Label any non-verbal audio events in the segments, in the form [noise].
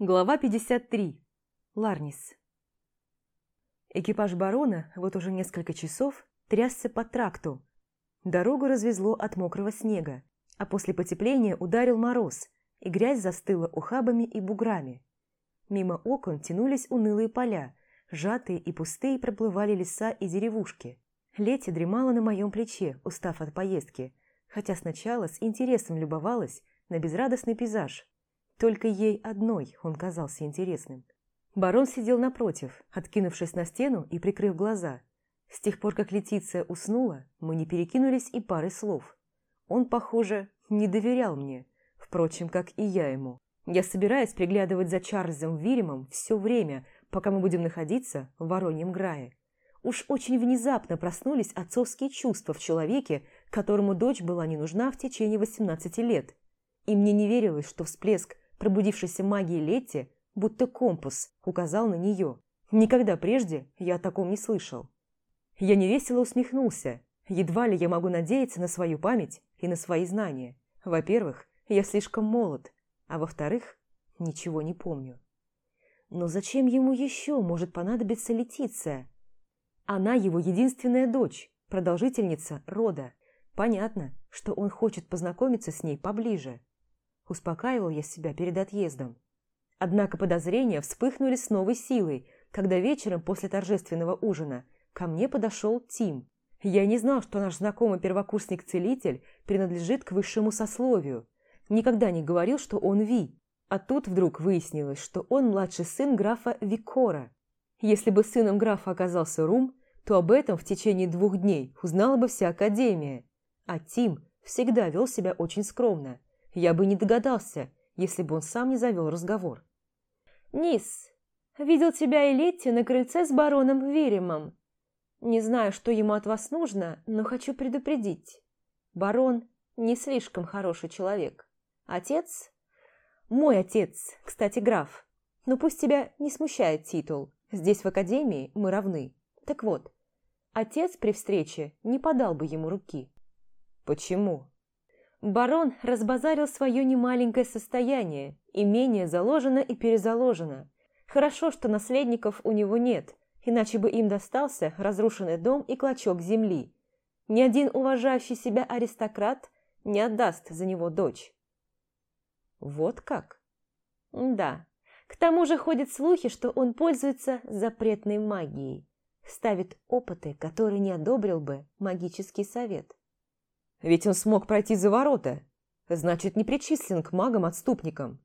Глава 53. Ларнис. Экипаж барона вот уже несколько часов трясся по тракту. Дорогу развезло от мокрого снега, а после потепления ударил мороз, и грязь застыла ухабами и буграми. Мимо окон тянулись унылые поля, сжатые и пустые проплывали леса и деревушки. Лети дремала на моем плече, устав от поездки, хотя сначала с интересом любовалась на безрадостный пейзаж – только ей одной он казался интересным. Барон сидел напротив, откинувшись на стену и прикрыв глаза. С тех пор, как Летиция уснула, мы не перекинулись и пары слов. Он, похоже, не доверял мне, впрочем, как и я ему. Я собираюсь приглядывать за Чарльзом Виремом все время, пока мы будем находиться в Вороньем Грае. Уж очень внезапно проснулись отцовские чувства в человеке, которому дочь была не нужна в течение 18 лет. И мне не верилось, что всплеск пробудившейся магии Летти, будто компас, указал на нее. Никогда прежде я о таком не слышал. Я невесело усмехнулся. Едва ли я могу надеяться на свою память и на свои знания. Во-первых, я слишком молод, а во-вторых, ничего не помню. Но зачем ему еще может понадобиться Летиция? Она его единственная дочь, продолжительница рода. Понятно, что он хочет познакомиться с ней поближе. Успокаивал я себя перед отъездом. Однако подозрения вспыхнули с новой силой, когда вечером после торжественного ужина ко мне подошел Тим. Я не знал, что наш знакомый первокурсник-целитель принадлежит к высшему сословию. Никогда не говорил, что он Ви. А тут вдруг выяснилось, что он младший сын графа Викора. Если бы сыном графа оказался Рум, то об этом в течение двух дней узнала бы вся Академия. А Тим всегда вел себя очень скромно. Я бы не догадался, если бы он сам не завел разговор. «Низ, видел тебя и Летти на крыльце с бароном Веремом. Не знаю, что ему от вас нужно, но хочу предупредить. Барон не слишком хороший человек. Отец? Мой отец, кстати, граф. Но пусть тебя не смущает титул. Здесь, в академии, мы равны. Так вот, отец при встрече не подал бы ему руки». «Почему?» Барон разбазарил свое немаленькое состояние, имение заложено и перезаложено. Хорошо, что наследников у него нет, иначе бы им достался разрушенный дом и клочок земли. Ни один уважающий себя аристократ не отдаст за него дочь. Вот как? Да. К тому же ходят слухи, что он пользуется запретной магией. Ставит опыты, которые не одобрил бы магический совет. Ведь он смог пройти за ворота. Значит, не причислен к магам-отступникам.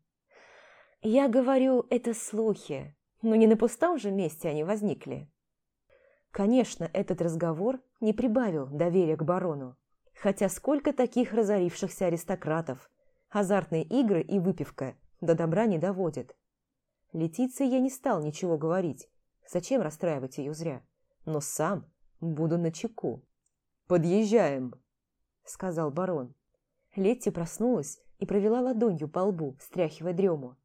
Я говорю, это слухи. Но не на пустом же месте они возникли. Конечно, этот разговор не прибавил доверия к барону. Хотя сколько таких разорившихся аристократов. Азартные игры и выпивка до добра не доводят. Летиции я не стал ничего говорить. Зачем расстраивать ее зря? Но сам буду на чеку. «Подъезжаем!» Сказал барон. Летти проснулась и провела ладонью по лбу, стряхивая дрему.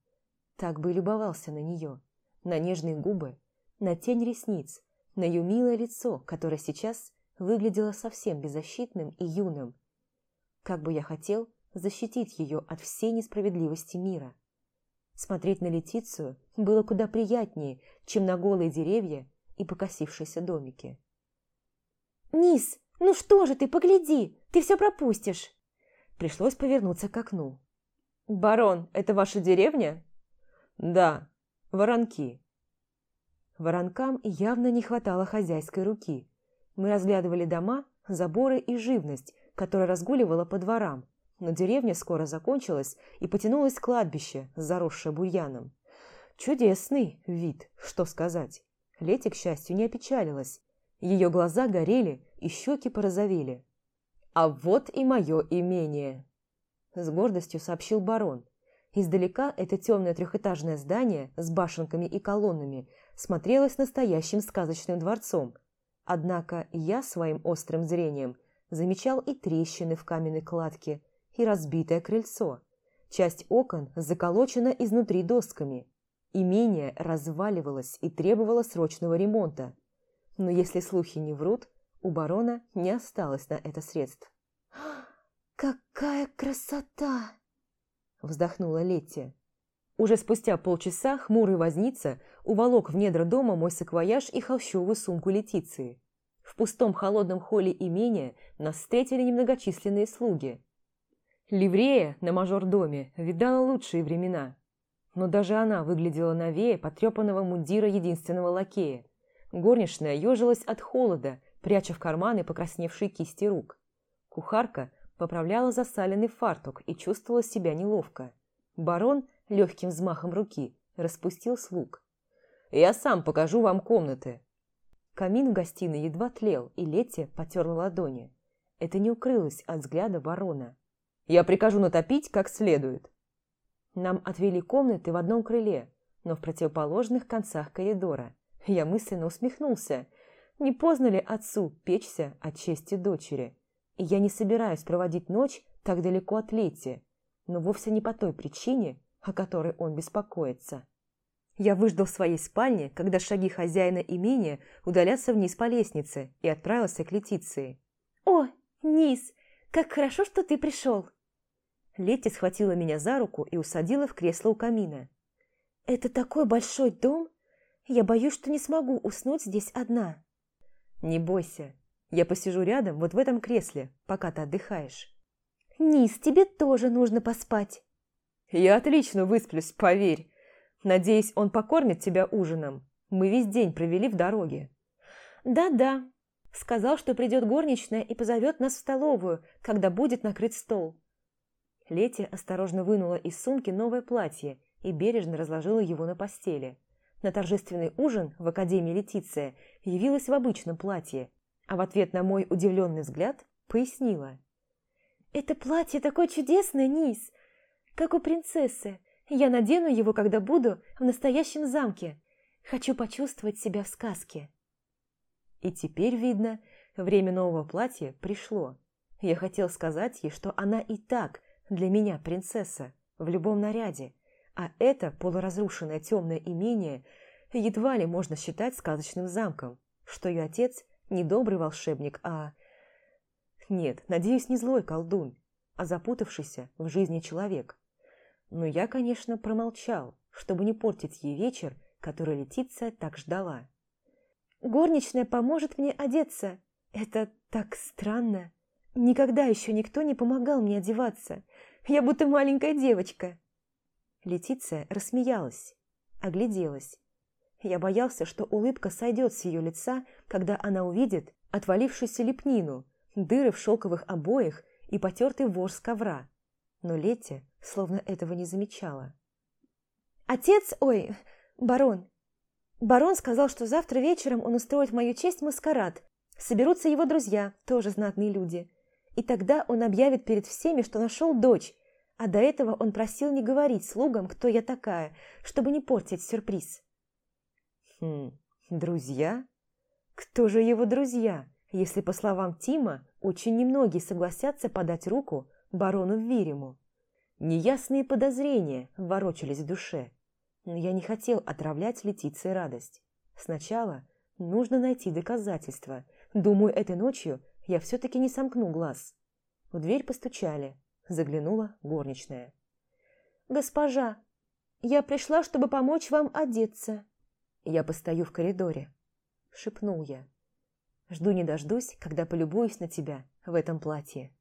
Так бы и любовался на нее, на нежные губы, на тень ресниц, на ее милое лицо, которое сейчас выглядело совсем беззащитным и юным. Как бы я хотел защитить ее от всей несправедливости мира. Смотреть на Летицию было куда приятнее, чем на голые деревья и покосившиеся домики. «Низ, ну что же ты, погляди, ты все пропустишь!» Пришлось повернуться к окну. «Барон, это ваша деревня?» «Да, воронки». Воронкам явно не хватало хозяйской руки. Мы разглядывали дома, заборы и живность, которая разгуливала по дворам, но деревня скоро закончилась и потянулось кладбище, заросшее бурьяном. Чудесный вид, что сказать. Лети, к счастью, не опечалилась. Ее глаза горели и щеки порозовели. «А вот и мое имение!» С гордостью сообщил барон. Издалека это темное трехэтажное здание с башенками и колоннами смотрелось настоящим сказочным дворцом. Однако я своим острым зрением замечал и трещины в каменной кладке, и разбитое крыльцо. Часть окон заколочена изнутри досками. Имение разваливалось и требовало срочного ремонта. Но если слухи не врут, у барона не осталось на это средств. [gasps] «Какая красота!» – вздохнула Летти. Уже спустя полчаса хмурый возница уволок в недра дома мой саквояж и холщовую сумку Летиции. В пустом холодном холле имения нас встретили немногочисленные слуги. Ливрея на мажор-доме видала лучшие времена. Но даже она выглядела новее потрепанного мундира единственного лакея. Горничная ежилась от холода, пряча в карманы покрасневшие кисти рук. Кухарка поправляла засаленный фартук и чувствовала себя неловко. Барон легким взмахом руки распустил слуг. «Я сам покажу вам комнаты». Камин в гостиной едва тлел, и Летти потерла ладони. Это не укрылось от взгляда барона. «Я прикажу натопить как следует». Нам отвели комнаты в одном крыле, но в противоположных концах коридора. Я мысленно усмехнулся. Не поздно ли отцу печься от чести дочери? И я не собираюсь проводить ночь так далеко от Лети, но вовсе не по той причине, о которой он беспокоится. Я выждал в своей спальне, когда шаги хозяина имения удалятся вниз по лестнице, и отправился к Летиции. «О, Низ, как хорошо, что ты пришел!» Летти схватила меня за руку и усадила в кресло у камина. «Это такой большой дом! Я боюсь, что не смогу уснуть здесь одна». «Не бойся, я посижу рядом вот в этом кресле, пока ты отдыхаешь». «Низ, тебе тоже нужно поспать». «Я отлично высплюсь, поверь. Надеюсь, он покормит тебя ужином. Мы весь день провели в дороге». «Да-да», сказал, что придет горничная и позовет нас в столовую, когда будет накрыт стол. Лети осторожно вынула из сумки новое платье и бережно разложила его на постели. На торжественный ужин в Академии Летиция явилась в обычном платье, а в ответ на мой удивленный взгляд пояснила. «Это платье такое чудесное, Низ! как у принцессы. Я надену его, когда буду в настоящем замке. Хочу почувствовать себя в сказке. И теперь, видно, время нового платья пришло. Я хотел сказать ей, что она и так для меня принцесса в любом наряде, а это полуразрушенное темное имение едва ли можно считать сказочным замком, что ее отец не добрый волшебник, а... Нет, надеюсь, не злой колдун, а запутавшийся в жизни человек. Но я, конечно, промолчал, чтобы не портить ей вечер, который Летиция так ждала. «Горничная поможет мне одеться. Это так странно. Никогда еще никто не помогал мне одеваться. Я будто маленькая девочка». Летиция рассмеялась, огляделась. Я боялся, что улыбка сойдет с ее лица, когда она увидит отвалившуюся лепнину, дыры в шелковых обоях и потертый ворс ковра. Но Летти словно этого не замечала. «Отец, ой, барон. Барон сказал, что завтра вечером он устроит в мою честь маскарад. Соберутся его друзья, тоже знатные люди. И тогда он объявит перед всеми, что нашел дочь, а до этого он просил не говорить слугам, кто я такая, чтобы не портить сюрприз». «Хм, друзья? Кто же его друзья, если, по словам Тима, очень немногие согласятся подать руку барону Вириму?» Неясные подозрения ворочались в душе, но я не хотел отравлять Летиции радость. Сначала нужно найти доказательства. Думаю, этой ночью я все-таки не сомкну глаз. В дверь постучали. Заглянула горничная. «Госпожа, я пришла, чтобы помочь вам одеться». «Я постою в коридоре», — шепнул я. «Жду не дождусь, когда полюбуюсь на тебя в этом платье».